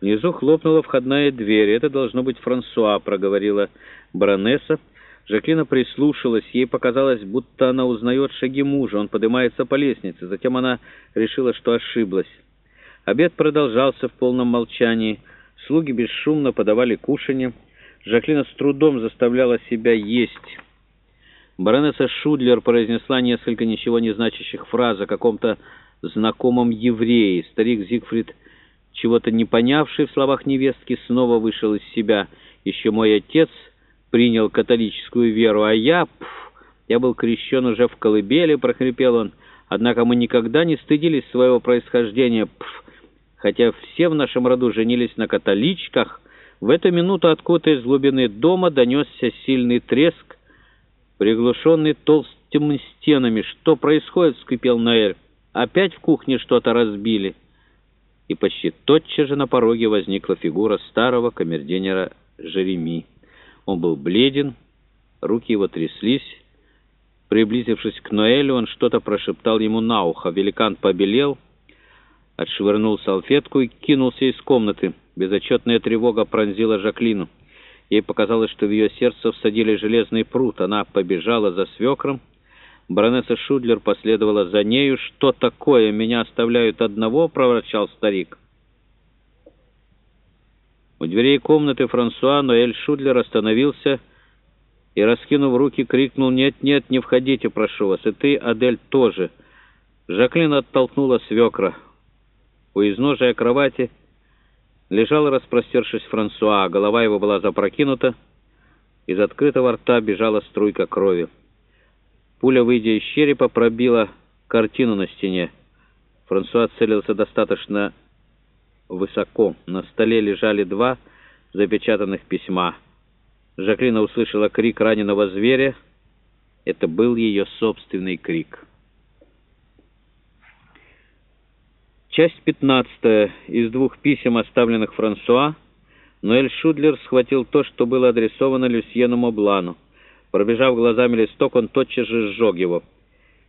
Внизу хлопнула входная дверь. «Это должно быть Франсуа», — проговорила баронесса. Жаклина прислушалась. Ей показалось, будто она узнает шаги мужа. Он поднимается по лестнице. Затем она решила, что ошиблась. Обед продолжался в полном молчании. Слуги бесшумно подавали кушанье. Жаклина с трудом заставляла себя есть. Баронесса Шудлер произнесла несколько ничего не значащих фраз о каком-то знакомом еврее. Старик Зигфрид, чего-то не понявший в словах невестки, снова вышел из себя. «Еще мой отец принял католическую веру, а я... Пф, я был крещен уже в колыбели», — прохрипел он. «Однако мы никогда не стыдились своего происхождения, пф, хотя все в нашем роду женились на католичках». В эту минуту откуда-то из глубины дома донесся сильный треск, приглушенный толстыми стенами. «Что происходит?» — вскипел Наэль. «Опять в кухне что-то разбили». И почти тотчас же на пороге возникла фигура старого камердинера Жереми. Он был бледен, руки его тряслись. Приблизившись к Ноэлю, он что-то прошептал ему на ухо. Великан побелел, отшвырнул салфетку и кинулся из комнаты. Безотчетная тревога пронзила Жаклину. Ей показалось, что в ее сердце всадили железный пруд. Она побежала за свекром. Баронесса Шудлер последовала за нею. «Что такое? Меня оставляют одного?» — проворчал старик. У дверей комнаты Франсуа Ноэль Шудлер остановился и, раскинув руки, крикнул «Нет, нет, не входите, прошу вас, и ты, Адель, тоже». Жаклин оттолкнула свекра. У изножия кровати лежал, распростершись Франсуа, голова его была запрокинута, из открытого рта бежала струйка крови. Пуля, выйдя из черепа, пробила картину на стене. Франсуа целился достаточно высоко. На столе лежали два запечатанных письма. Жаклина услышала крик раненого зверя. Это был ее собственный крик. Часть 15 из двух писем, оставленных Франсуа, Ноэль Шудлер схватил то, что было адресовано Люсьену Моблану. Пробежав глазами листок, он тотчас же сжег его.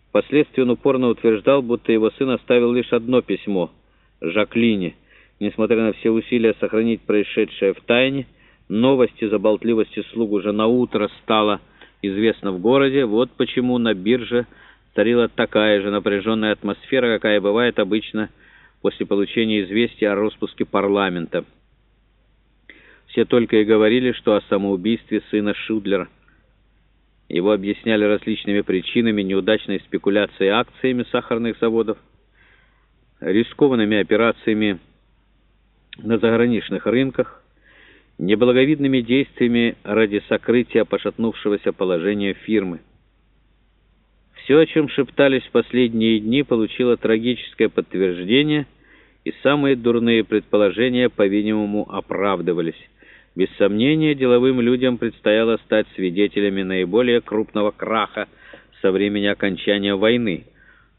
Впоследствии он упорно утверждал, будто его сын оставил лишь одно письмо — Жаклине. Несмотря на все усилия сохранить происшедшее в тайне, новости за болтливости слуг уже наутро стало известно в городе. Вот почему на бирже царила такая же напряженная атмосфера, какая бывает обычно после получения известия о распуске парламента. Все только и говорили, что о самоубийстве сына Шудлера. Его объясняли различными причинами неудачной спекуляции акциями сахарных заводов, рискованными операциями на заграничных рынках, неблаговидными действиями ради сокрытия пошатнувшегося положения фирмы. Все, о чем шептались в последние дни, получило трагическое подтверждение, и самые дурные предположения, по-видимому, оправдывались. Без сомнения, деловым людям предстояло стать свидетелями наиболее крупного краха со времени окончания войны.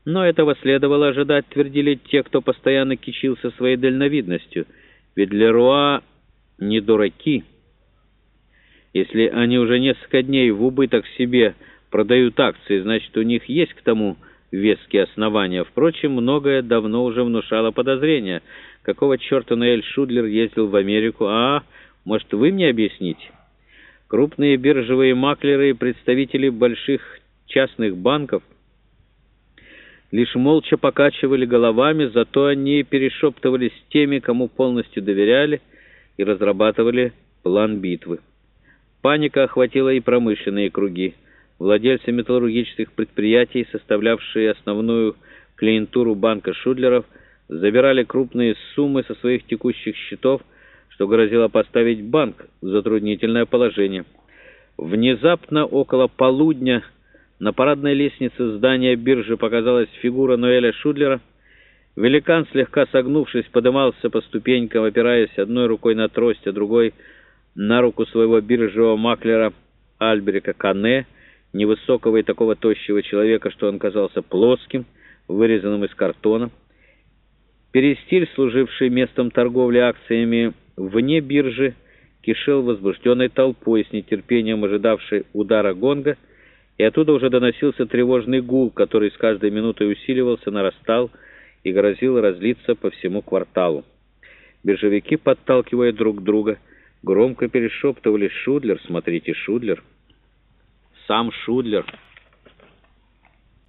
Но этого следовало ожидать, твердили те, кто постоянно кичился своей дальновидностью. Ведь Леруа не дураки. Если они уже несколько дней в убыток себе продают акции, значит, у них есть к тому веские основания. Впрочем, многое давно уже внушало подозрения. Какого черта Ноэль Шудлер ездил в Америку? А, может, вы мне объясните? Крупные биржевые маклеры и представители больших частных банков лишь молча покачивали головами, зато они перешептывались с теми, кому полностью доверяли, и разрабатывали план битвы. Паника охватила и промышленные круги. Владельцы металлургических предприятий, составлявшие основную клиентуру банка Шудлеров, забирали крупные суммы со своих текущих счетов, что грозило поставить банк в затруднительное положение. Внезапно, около полудня, на парадной лестнице здания биржи показалась фигура Ноэля Шудлера. Великан, слегка согнувшись, подымался по ступенькам, опираясь одной рукой на трость, а другой на руку своего биржевого маклера Альберика Кане, невысокого и такого тощего человека, что он казался плоским, вырезанным из картона. Перестиль, служивший местом торговли акциями вне биржи, кишел возбужденной толпой, с нетерпением ожидавшей удара гонга, и оттуда уже доносился тревожный гул, который с каждой минутой усиливался, нарастал и грозил разлиться по всему кварталу. Биржевики, подталкивая друг друга, громко перешептывались «Шудлер, смотрите, Шудлер». Сам Шудлер